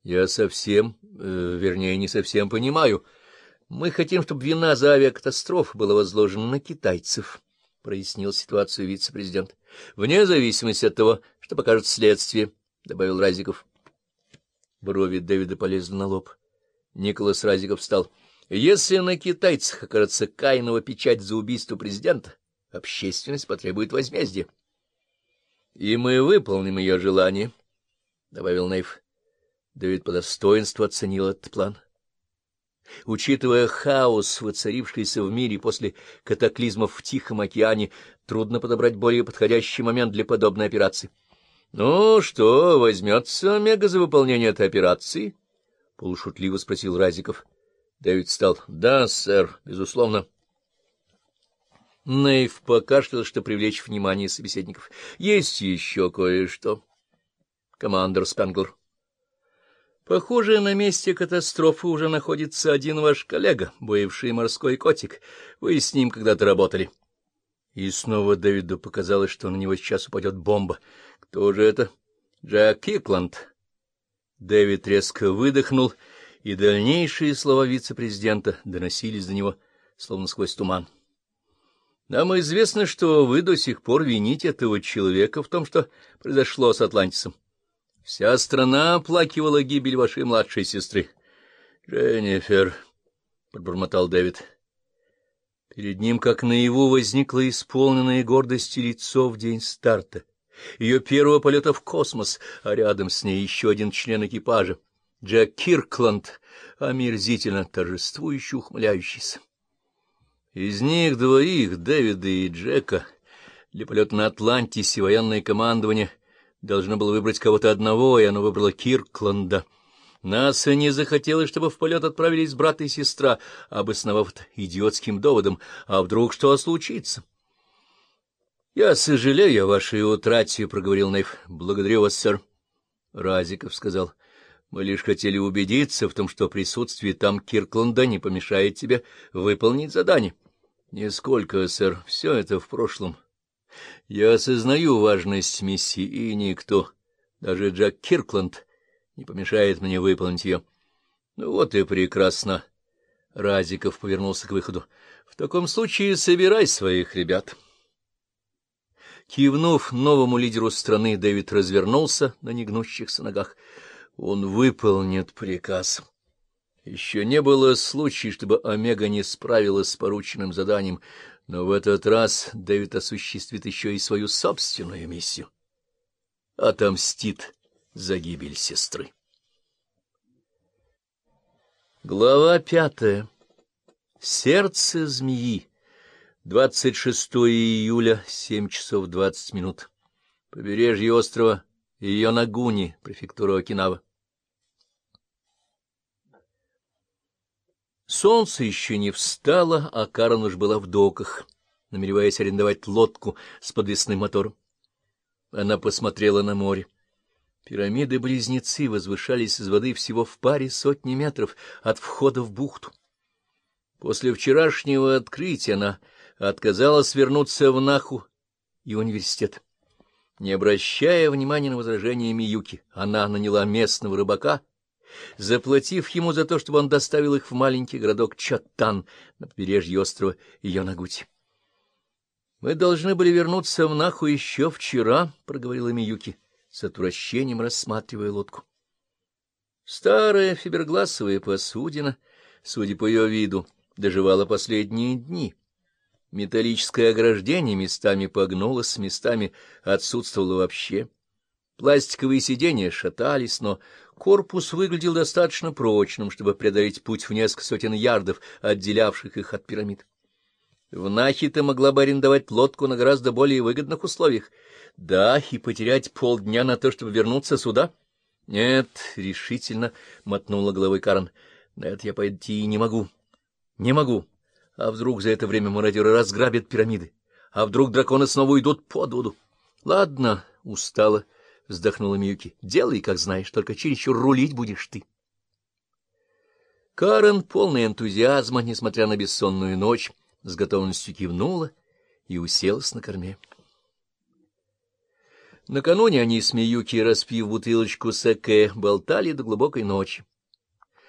— Я совсем, э, вернее, не совсем понимаю. Мы хотим, чтобы вина за авиакатастрофу была возложена на китайцев, — прояснил ситуацию вице-президент. — Вне зависимости от того, что покажет следствие, — добавил Разиков. Брови Дэвида полезли на лоб. Николас Разиков встал. — Если на китайцах окажется Каинова печать за убийство президента, общественность потребует возмездия. — И мы выполним ее желание, — добавил Нейв. Дэвид по достоинству оценил этот план. Учитывая хаос, воцарившийся в мире после катаклизмов в Тихом океане, трудно подобрать более подходящий момент для подобной операции. — Ну что, возьмется Омега за выполнение этой операции? — полушутливо спросил Разиков. Дэвид встал. — Да, сэр, безусловно. Нейв покашлял, что привлечь внимание собеседников. — Есть еще кое-что. Командор Спенглер. Похоже, на месте катастрофы уже находится один ваш коллега, бывший морской котик. Вы с ним когда-то работали. И снова Дэвиду показалось, что на него сейчас упадет бомба. Кто же это? Джек Кикланд. Дэвид резко выдохнул, и дальнейшие слова вице-президента доносились до него, словно сквозь туман. Нам известно, что вы до сих пор вините этого человека в том, что произошло с Атлантисом. Вся страна оплакивала гибель вашей младшей сестры. — Дженнифер, — пробормотал Дэвид. Перед ним, как наяву, возникло исполненное гордости лицо в день старта, ее первого полета в космос, а рядом с ней еще один член экипажа, Джек Киркланд, омерзительно торжествующий, ухмыляющийся. Из них двоих, Дэвида и Джека, для полета на Атлантисе военное командование — должно было выбрать кого-то одного, и оно выбрало Киркланда. НАСА не захотелось, чтобы в полет отправились брат и сестра, обосновав это идиотским доводом. А вдруг что случится? — Я сожалею о вашей утрате, — проговорил Нейв. — Благодарю вас, сэр. Разиков сказал. — Мы лишь хотели убедиться в том, что присутствие там Киркланда не помешает тебе выполнить задание. — Нисколько, сэр. Все это в прошлом. — я осознаю важность миссии, и никто, даже Джек Киркланд, не помешает мне выполнить ее. Ну вот и прекрасно. Разиков повернулся к выходу. В таком случае собирай своих ребят. Кивнув новому лидеру страны, Дэвид развернулся на негнущихся ногах. Он выполнит приказ. Еще не было случая, чтобы Омега не справилась с порученным заданием, но в этот раз Дэвид осуществит еще и свою собственную миссию. Отомстит за гибель сестры. Глава пятая. Сердце змеи. 26 июля, 7 часов 20 минут. Побережье острова Йонагуни, префектура Окинава. Солнце еще не встало, а Карен уж была в доках, намереваясь арендовать лодку с подвесным мотором. Она посмотрела на море. Пирамиды-близнецы возвышались из воды всего в паре сотни метров от входа в бухту. После вчерашнего открытия она отказалась вернуться в Наху и университет. Не обращая внимания на возражения Миюки, она наняла местного рыбака — заплатив ему за то, чтобы он доставил их в маленький городок Чаттан на побережье острова Йонагути. — Мы должны были вернуться в Наху еще вчера, — проговорила Миюки, с отвращением рассматривая лодку. Старая фибергласовая посудина, судя по ее виду, доживала последние дни. Металлическое ограждение местами погнулось, местами отсутствовало вообще. Пластиковые сиденья шатались, но корпус выглядел достаточно прочным, чтобы преодолеть путь в несколько сотен ярдов, отделявших их от пирамид. В Нахе могла бы арендовать лодку на гораздо более выгодных условиях. Да, и потерять полдня на то, чтобы вернуться сюда? Нет, — решительно мотнула головой Карен. На это я пойти не могу. Не могу. А вдруг за это время мародеры разграбят пирамиды? А вдруг драконы снова уйдут под воду? Ладно, устала вздохнула Миюки. — Делай, как знаешь, только чересчур рулить будешь ты. Карен, полный энтузиазма, несмотря на бессонную ночь, с готовностью кивнула и уселась на корме. Накануне они с Миюки, распив бутылочку саке, болтали до глубокой ночи.